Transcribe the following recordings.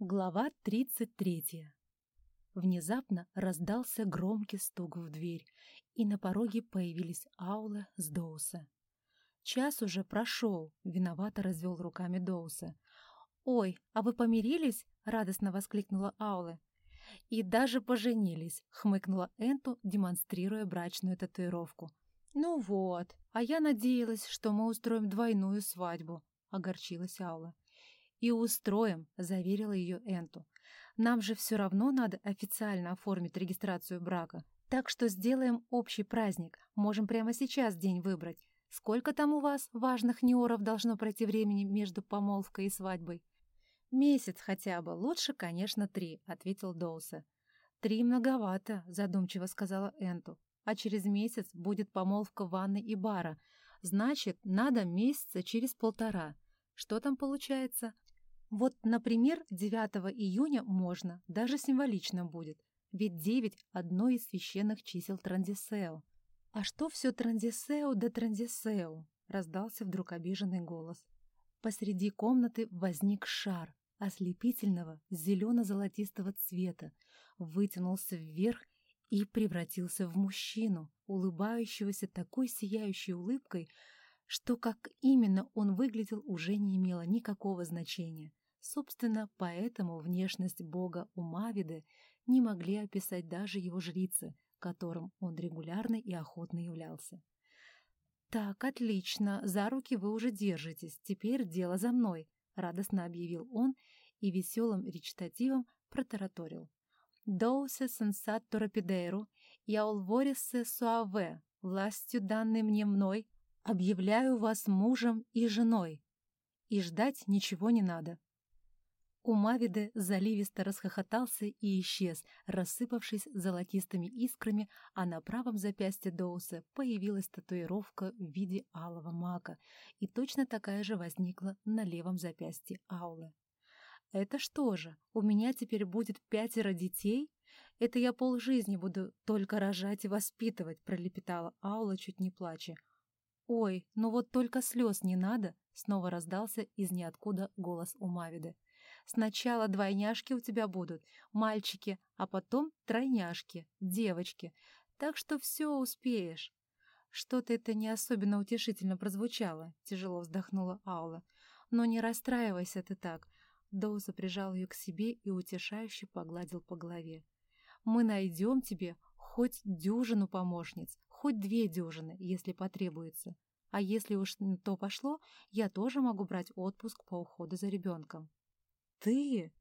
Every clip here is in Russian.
Глава 33. Внезапно раздался громкий стук в дверь, и на пороге появились Аула с Доуса. «Час уже прошел», — виновато развел руками Доуса. «Ой, а вы помирились?» — радостно воскликнула Аула. «И даже поженились», — хмыкнула Энту, демонстрируя брачную татуировку. «Ну вот, а я надеялась, что мы устроим двойную свадьбу», — огорчилась Аула. «И устроим», — заверила ее Энту. «Нам же все равно надо официально оформить регистрацию брака. Так что сделаем общий праздник. Можем прямо сейчас день выбрать. Сколько там у вас важных неоров должно пройти времени между помолвкой и свадьбой?» «Месяц хотя бы. Лучше, конечно, три», — ответил Доуса. «Три многовато», — задумчиво сказала Энту. «А через месяц будет помолвка ванны и бара. Значит, надо месяца через полтора. Что там получается? Вот, например, 9 июня можно, даже символично будет, ведь 9 — одно из священных чисел Транзисео. «А что все Транзисео да Транзисео?» — раздался вдруг обиженный голос. Посреди комнаты возник шар ослепительного зелено-золотистого цвета, вытянулся вверх и превратился в мужчину, улыбающегося такой сияющей улыбкой, что как именно он выглядел уже не имело никакого значения. Собственно, поэтому внешность бога Умавиды не могли описать даже его жрицы, которым он регулярно и охотно являлся. «Так, отлично, за руки вы уже держитесь, теперь дело за мной», — радостно объявил он и веселым речитативом протараторил. «Доусе сенсат торапидейру, я улворисе суаве, властью данной мне мной, объявляю вас мужем и женой, и ждать ничего не надо». Умавиде заливисто расхохотался и исчез, рассыпавшись золотистыми искрами, а на правом запястье Доуса появилась татуировка в виде алого мака, и точно такая же возникла на левом запястье Аулы. «Это что же, у меня теперь будет пятеро детей? Это я полжизни буду только рожать и воспитывать», — пролепетала Аула, чуть не плача. «Ой, ну вот только слез не надо», — снова раздался из ниоткуда голос Умавиды. Сначала двойняшки у тебя будут, мальчики, а потом тройняшки, девочки. Так что все успеешь. Что-то это не особенно утешительно прозвучало, тяжело вздохнула Аула. Но не расстраивайся ты так. Доуза прижал ее к себе и утешающе погладил по голове. Мы найдем тебе хоть дюжину помощниц, хоть две дюжины, если потребуется. А если уж то пошло, я тоже могу брать отпуск по уходу за ребенком. «Ты?»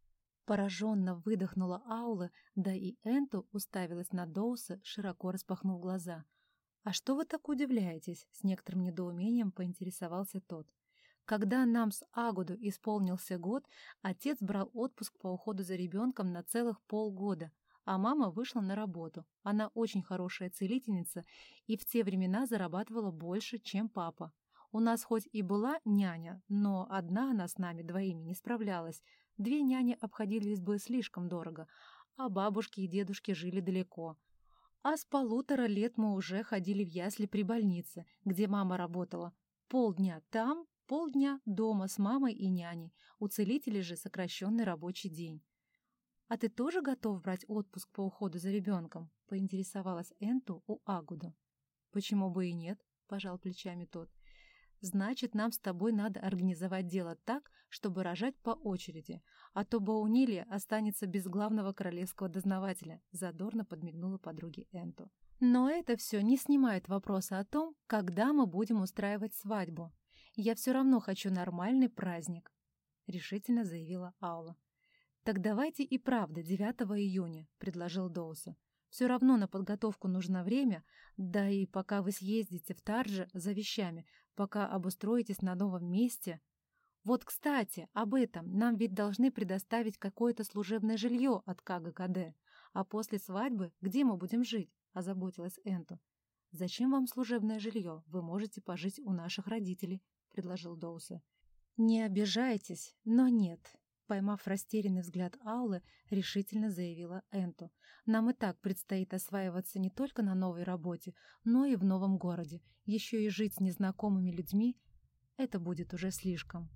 Пораженно выдохнула Аула, да и Энту уставилась на Доуса, широко распахнув глаза. «А что вы так удивляетесь?» — с некоторым недоумением поинтересовался тот. Когда нам с Агуду исполнился год, отец брал отпуск по уходу за ребенком на целых полгода, а мама вышла на работу. Она очень хорошая целительница и в те времена зарабатывала больше, чем папа. У нас хоть и была няня, но одна она с нами двоими не справлялась, Две няни обходились бы слишком дорого, а бабушки и дедушки жили далеко. А с полутора лет мы уже ходили в ясли при больнице, где мама работала. Полдня там, полдня дома с мамой и няней. У целителей же сокращенный рабочий день. «А ты тоже готов брать отпуск по уходу за ребенком?» — поинтересовалась Энту у Агуду. «Почему бы и нет?» — пожал плечами тот. Значит, нам с тобой надо организовать дело так, чтобы рожать по очереди, а то Баунилия останется без главного королевского дознавателя», — задорно подмигнула подруге Энту. «Но это все не снимает вопроса о том, когда мы будем устраивать свадьбу. Я все равно хочу нормальный праздник», — решительно заявила Аула. «Так давайте и правда 9 июня», — предложил Доуса. «Все равно на подготовку нужно время, да и пока вы съездите в Тарже за вещами, пока обустроитесь на новом месте. Вот, кстати, об этом нам ведь должны предоставить какое-то служебное жилье от КГКД. А после свадьбы где мы будем жить? Озаботилась Энту. «Зачем вам служебное жилье? Вы можете пожить у наших родителей», — предложил Доуса. «Не обижайтесь, но нет», — поймав растерянный взгляд Аулы, решительно заявила Энту. «Нам и так предстоит осваиваться не только на новой работе, но и в новом городе. Еще и жить с незнакомыми людьми — это будет уже слишком».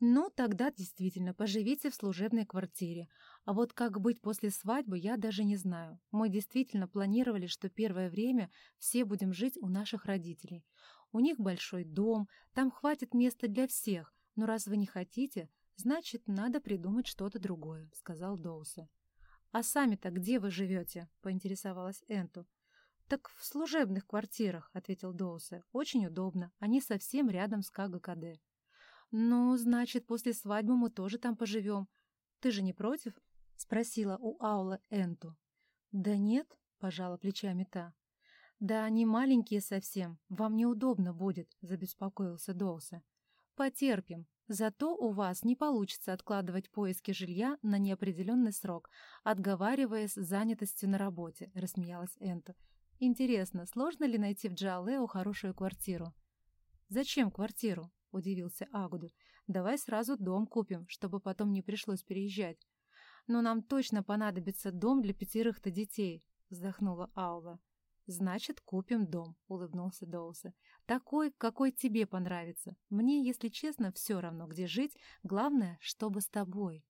«Ну, тогда действительно поживите в служебной квартире. А вот как быть после свадьбы, я даже не знаю. Мы действительно планировали, что первое время все будем жить у наших родителей. У них большой дом, там хватит места для всех. Но раз вы не хотите, значит, надо придумать что-то другое», — сказал Доуса. «А сами-то где вы живете?» — поинтересовалась Энту. «Так в служебных квартирах», — ответил Доусе. «Очень удобно. Они совсем рядом с КГКД». «Ну, значит, после свадьбы мы тоже там поживем. Ты же не против?» — спросила у Аула Энту. «Да нет», — пожала плечами та. «Да они маленькие совсем, вам неудобно будет», — забеспокоился Доуса. «Потерпим. Зато у вас не получится откладывать поиски жилья на неопределенный срок, отговариваясь занятостью на работе», — рассмеялась Энту. «Интересно, сложно ли найти в Джалео хорошую квартиру?» «Зачем квартиру?» — удивился Агуду. «Давай сразу дом купим, чтобы потом не пришлось переезжать». «Но нам точно понадобится дом для пятерых-то детей», — вздохнула Аула. «Значит, купим дом», — улыбнулся Доуса. «Такой, какой тебе понравится. Мне, если честно, все равно, где жить. Главное, чтобы с тобой».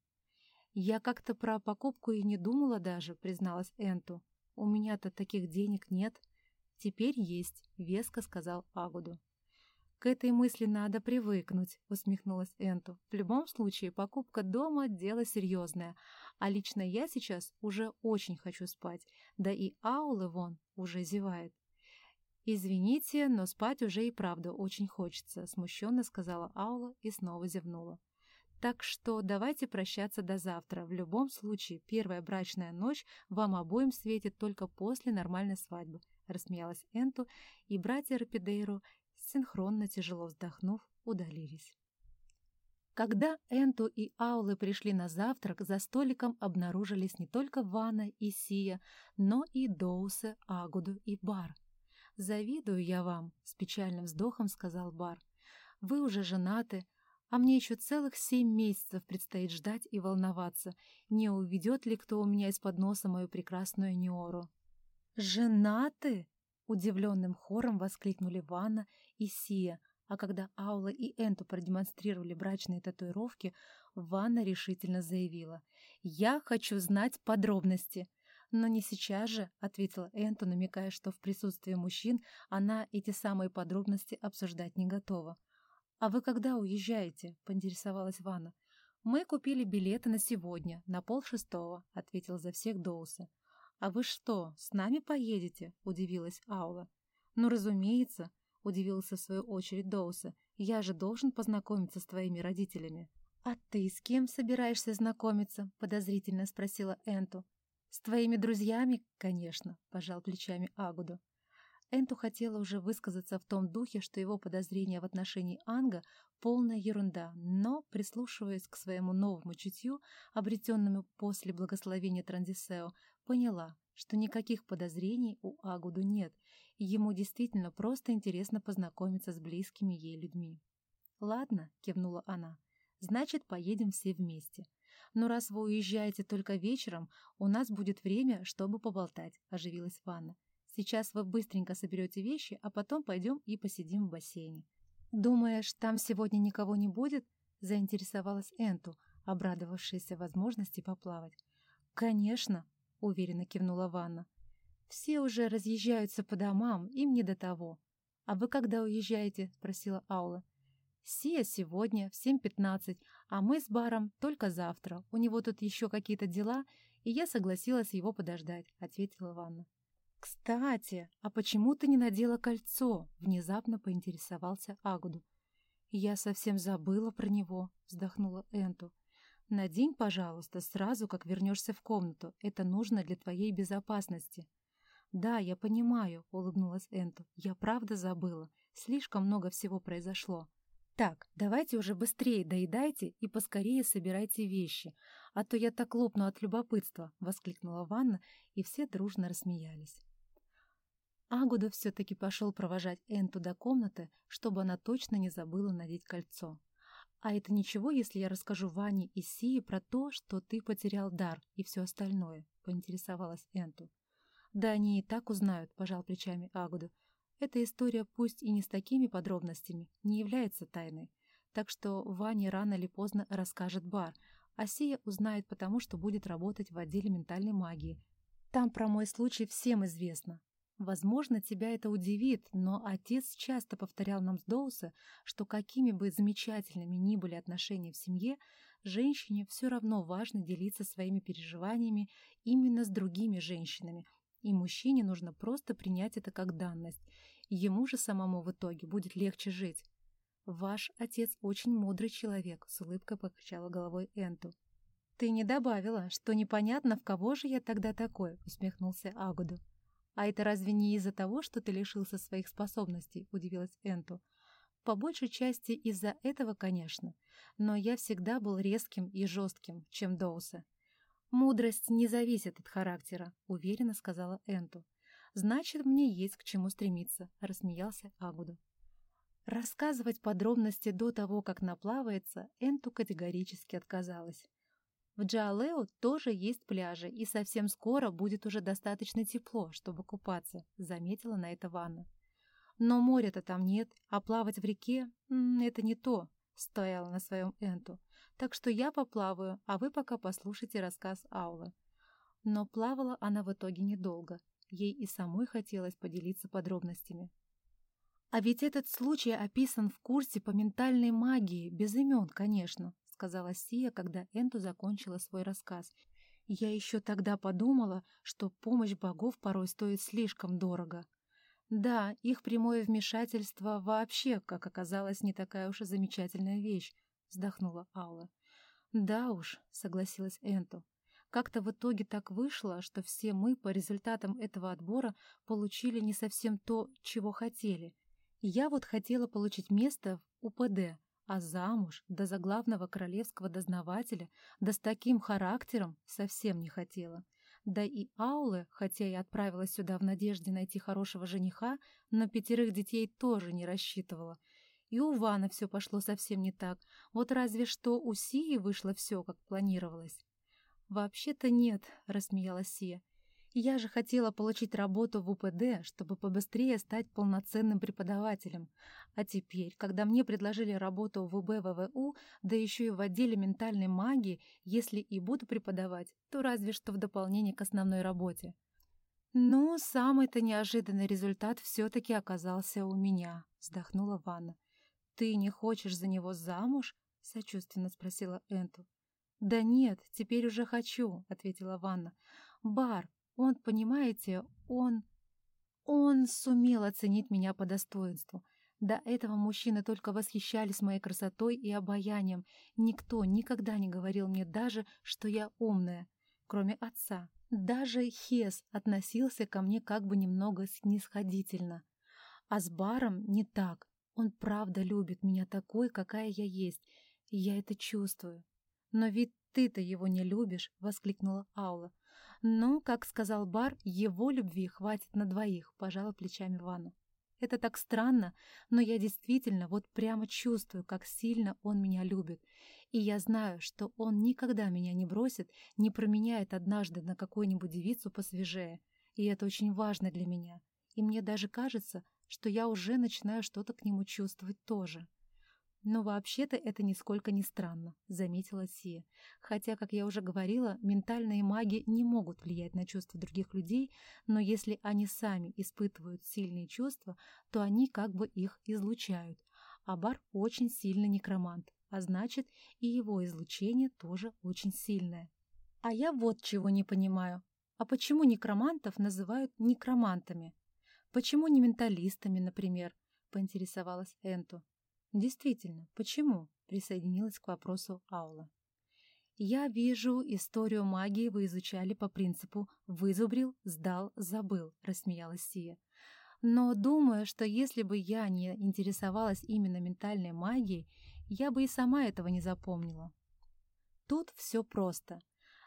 «Я как-то про покупку и не думала даже», — призналась Энту. «У меня-то таких денег нет». «Теперь есть», — веско сказал Агуду. «К этой мысли надо привыкнуть», — усмехнулась Энту. «В любом случае, покупка дома — дело серьезное, а лично я сейчас уже очень хочу спать, да и Аулы вон уже зевает». «Извините, но спать уже и правда очень хочется», — смущенно сказала Аула и снова зевнула. «Так что давайте прощаться до завтра. В любом случае, первая брачная ночь вам обоим светит только после нормальной свадьбы», — рассмеялась Энту, и братья Рапидейру синхронно тяжело вздохнув, удалились. Когда Энту и Аулы пришли на завтрак, за столиком обнаружились не только Вана и Сия, но и Доусы, Агуду и Бар. «Завидую я вам», — с печальным вздохом сказал Бар. «Вы уже женаты, а мне еще целых семь месяцев предстоит ждать и волноваться, не уведет ли кто у меня из-под носа мою прекрасную Неору». «Женаты?» Удивленным хором воскликнули Ванна и Сия, а когда Аула и Энту продемонстрировали брачные татуировки, Ванна решительно заявила «Я хочу знать подробности». «Но не сейчас же», — ответила Энту, намекая, что в присутствии мужчин она эти самые подробности обсуждать не готова. «А вы когда уезжаете?» — поинтересовалась Ванна. «Мы купили билеты на сегодня, на полшестого», — ответил за всех Доуса. «А вы что, с нами поедете?» — удивилась Аула. «Ну, разумеется», — удивился в свою очередь Доуса. «Я же должен познакомиться с твоими родителями». «А ты с кем собираешься знакомиться?» — подозрительно спросила Энту. «С твоими друзьями, конечно», — пожал плечами Агуду. Энту хотела уже высказаться в том духе, что его подозрения в отношении Анга — полная ерунда, но, прислушиваясь к своему новому чутью, обретенному после благословения Транзисео, поняла, что никаких подозрений у Агуду нет, и ему действительно просто интересно познакомиться с близкими ей людьми. «Ладно», — кивнула она, — «значит, поедем все вместе. Но раз вы уезжаете только вечером, у нас будет время, чтобы поболтать», — оживилась Ванна. Сейчас вы быстренько соберете вещи, а потом пойдем и посидим в бассейне. «Думаешь, там сегодня никого не будет?» — заинтересовалась Энту, обрадовавшаяся возможности поплавать. «Конечно», — уверенно кивнула Ванна. «Все уже разъезжаются по домам, им не до того». «А вы когда уезжаете?» — спросила Аула. «Сия сегодня в 7.15, а мы с Баром только завтра. У него тут еще какие-то дела, и я согласилась его подождать», — ответила Ванна. «Кстати, а почему ты не надела кольцо?» — внезапно поинтересовался Агуду. «Я совсем забыла про него», — вздохнула Энту. «Надень, пожалуйста, сразу, как вернешься в комнату. Это нужно для твоей безопасности». «Да, я понимаю», — улыбнулась Энту. «Я правда забыла. Слишком много всего произошло». «Так, давайте уже быстрее доедайте и поскорее собирайте вещи, а то я так лопну от любопытства», — воскликнула Ванна, и все дружно рассмеялись. Агуда все-таки пошел провожать Энту до комнаты, чтобы она точно не забыла надеть кольцо. «А это ничего, если я расскажу Ване и Сии про то, что ты потерял дар и все остальное?» — поинтересовалась Энту. «Да они и так узнают», — пожал плечами Агуду. «Эта история, пусть и не с такими подробностями, не является тайной. так что Ване рано или поздно расскажет бар, а Сия узнает потому, что будет работать в отделе ментальной магии. Там про мой случай всем известно. Возможно, тебя это удивит, но отец часто повторял нам с Доуса, что какими бы замечательными ни были отношения в семье, женщине все равно важно делиться своими переживаниями именно с другими женщинами, и мужчине нужно просто принять это как данность. Ему же самому в итоге будет легче жить. «Ваш отец очень мудрый человек», — с улыбкой покачала головой Энту. «Ты не добавила, что непонятно, в кого же я тогда такой», — усмехнулся Агуду. «А это разве не из-за того, что ты лишился своих способностей?» — удивилась Энту. «По большей части из-за этого, конечно. Но я всегда был резким и жестким, чем Доуса». «Мудрость не зависит от характера», — уверенно сказала Энту. «Значит, мне есть к чему стремиться», — рассмеялся Агуду. Рассказывать подробности до того, как наплавается, Энту категорически отказалась. В Джаалео тоже есть пляжи, и совсем скоро будет уже достаточно тепло, чтобы купаться, заметила на это Ванна. Но моря-то там нет, а плавать в реке — это не то, стояла на своем Энту. Так что я поплаваю, а вы пока послушайте рассказ Аулы. Но плавала она в итоге недолго. Ей и самой хотелось поделиться подробностями. А ведь этот случай описан в курсе по ментальной магии, без имен, конечно сказала Сия, когда Энту закончила свой рассказ. «Я еще тогда подумала, что помощь богов порой стоит слишком дорого. Да, их прямое вмешательство вообще, как оказалось, не такая уж и замечательная вещь», — вздохнула Алла. «Да уж», — согласилась Энту. Как-то в итоге так вышло, что все мы по результатам этого отбора получили не совсем то, чего хотели. Я вот хотела получить место в УПД, а замуж до заглавного королевского дознавателя, да с таким характером, совсем не хотела. Да и Ауле, хотя и отправилась сюда в надежде найти хорошего жениха, на пятерых детей тоже не рассчитывала. И у Вана все пошло совсем не так. Вот разве что у Сии вышло все, как планировалось. «Вообще-то нет», — рассмеялась Сия. Я же хотела получить работу в УПД, чтобы побыстрее стать полноценным преподавателем. А теперь, когда мне предложили работу в УБ да еще и в отделе ментальной магии, если и буду преподавать, то разве что в дополнение к основной работе. «Ну, самый-то неожиданный результат все-таки оказался у меня», — вздохнула Ванна. «Ты не хочешь за него замуж?» — сочувственно спросила Энту. «Да нет, теперь уже хочу», — ответила Ванна. «Бар, он, понимаете, он... Он сумел оценить меня по достоинству. До этого мужчины только восхищались моей красотой и обаянием. Никто никогда не говорил мне даже, что я умная, кроме отца. Даже Хес относился ко мне как бы немного снисходительно. А с Баром не так. Он правда любит меня такой, какая я есть, я это чувствую. «Но ведь ты-то его не любишь!» — воскликнула Аула. «Ну, как сказал Бар, его любви хватит на двоих», — пожала плечами Ванна. «Это так странно, но я действительно вот прямо чувствую, как сильно он меня любит. И я знаю, что он никогда меня не бросит, не променяет однажды на какую-нибудь девицу посвежее. И это очень важно для меня. И мне даже кажется, что я уже начинаю что-то к нему чувствовать тоже». «Но вообще-то это нисколько не странно», — заметила Сия. «Хотя, как я уже говорила, ментальные маги не могут влиять на чувства других людей, но если они сами испытывают сильные чувства, то они как бы их излучают. А Бар очень сильный некромант, а значит, и его излучение тоже очень сильное. А я вот чего не понимаю. А почему некромантов называют некромантами? Почему не менталистами, например?» — поинтересовалась Энту. Действительно, почему? Присоединилась к вопросу Аула. Я вижу, историю магии вы изучали по принципу «вызубрил, сдал, забыл», рассмеялась Сия. Но думаю, что если бы я не интересовалась именно ментальной магией, я бы и сама этого не запомнила. Тут все просто.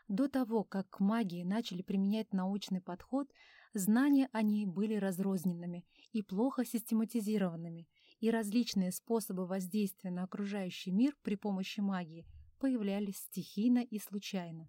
До того, как к магии начали применять научный подход, знания о ней были разрозненными и плохо систематизированными, и различные способы воздействия на окружающий мир при помощи магии появлялись стихийно и случайно.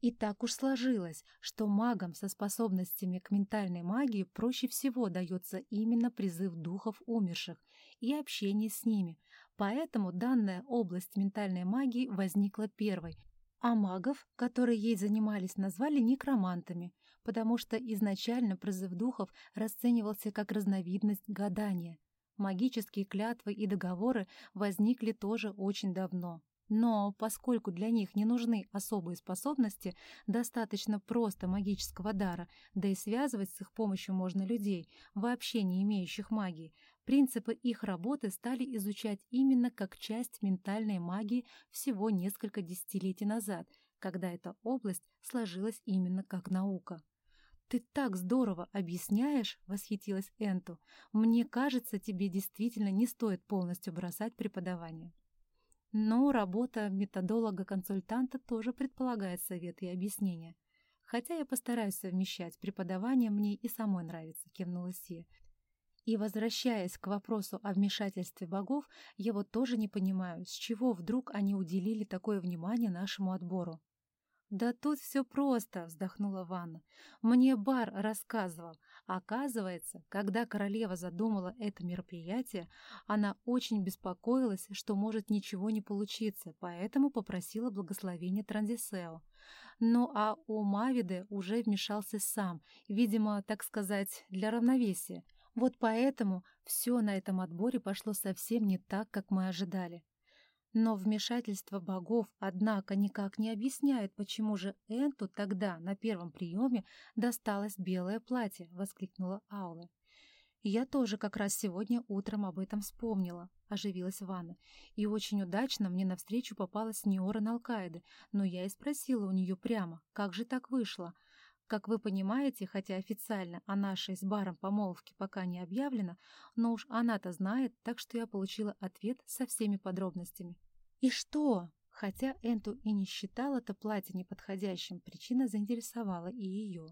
И так уж сложилось, что магам со способностями к ментальной магии проще всего дается именно призыв духов умерших и общение с ними, Поэтому данная область ментальной магии возникла первой, а магов, которые ей занимались, назвали некромантами, потому что изначально призыв духов расценивался как разновидность гадания. Магические клятвы и договоры возникли тоже очень давно. Но поскольку для них не нужны особые способности, достаточно просто магического дара, да и связывать с их помощью можно людей, вообще не имеющих магии, принципы их работы стали изучать именно как часть ментальной магии всего несколько десятилетий назад, когда эта область сложилась именно как наука. «Ты так здорово объясняешь!» — восхитилась Энту. «Мне кажется, тебе действительно не стоит полностью бросать преподавание». Но работа методолога-консультанта тоже предполагает совет и объяснения. Хотя я постараюсь совмещать преподавание, мне и самой нравится, кивнула Сия. И возвращаясь к вопросу о вмешательстве богов, я вот тоже не понимаю, с чего вдруг они уделили такое внимание нашему отбору. «Да тут все просто», — вздохнула Ванна. «Мне Бар рассказывал. Оказывается, когда королева задумала это мероприятие, она очень беспокоилась, что может ничего не получиться, поэтому попросила благословения Транзисео. Ну а у Мавиды уже вмешался сам, видимо, так сказать, для равновесия. Вот поэтому все на этом отборе пошло совсем не так, как мы ожидали. Но вмешательство богов, однако, никак не объясняет, почему же Энту тогда, на первом приеме, досталось белое платье, — воскликнула Аула. «Я тоже как раз сегодня утром об этом вспомнила», — оживилась Ванна. «И очень удачно мне навстречу попалась Неора Налкаиды, но я и спросила у нее прямо, как же так вышло. Как вы понимаете, хотя официально о нашей с баром помолвке пока не объявлено, но уж она-то знает, так что я получила ответ со всеми подробностями. «И что?» Хотя Энту и не считала это платье неподходящим, причина заинтересовала и ее.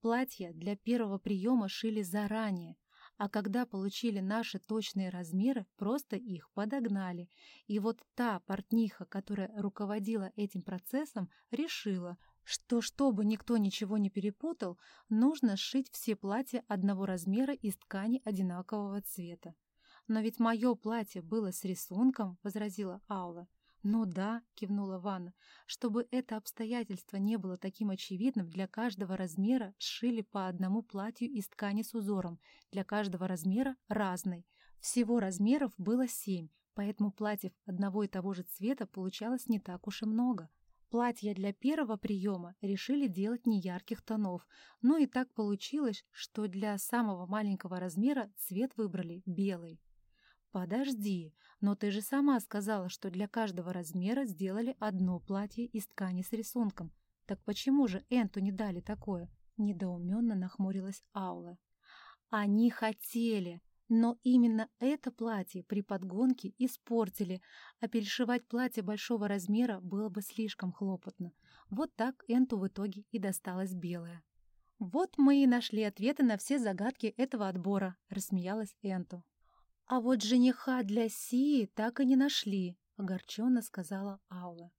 Платья для первого приема шили заранее, а когда получили наши точные размеры, просто их подогнали. И вот та портниха, которая руководила этим процессом, решила, что, чтобы никто ничего не перепутал, нужно сшить все платья одного размера из ткани одинакового цвета. «Но ведь мое платье было с рисунком», — возразила Аула. «Ну да», — кивнула Ванна, — «чтобы это обстоятельство не было таким очевидным, для каждого размера сшили по одному платью из ткани с узором, для каждого размера разной. Всего размеров было семь, поэтому платьев одного и того же цвета получалось не так уж и много. Платья для первого приема решили делать неярких тонов, но и так получилось, что для самого маленького размера цвет выбрали белый. «Подожди, но ты же сама сказала, что для каждого размера сделали одно платье из ткани с рисунком. Так почему же Энту не дали такое?» Недоуменно нахмурилась Аула. «Они хотели!» Но именно это платье при подгонке испортили, а перешивать платье большого размера было бы слишком хлопотно. Вот так Энту в итоге и досталось белое. «Вот мы и нашли ответы на все загадки этого отбора», — рассмеялась Энту. «А вот жениха для Сии так и не нашли», — огорченно сказала Аула.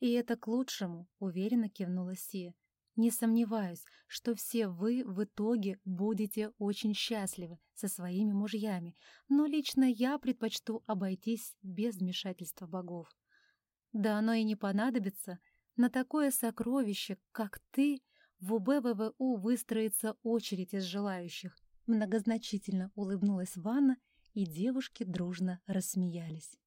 «И это к лучшему», — уверенно кивнула Сия. Не сомневаюсь, что все вы в итоге будете очень счастливы со своими мужьями, но лично я предпочту обойтись без вмешательства богов. Да оно и не понадобится. На такое сокровище, как ты, в УБВВУ выстроится очередь из желающих. Многозначительно улыбнулась Ванна, и девушки дружно рассмеялись.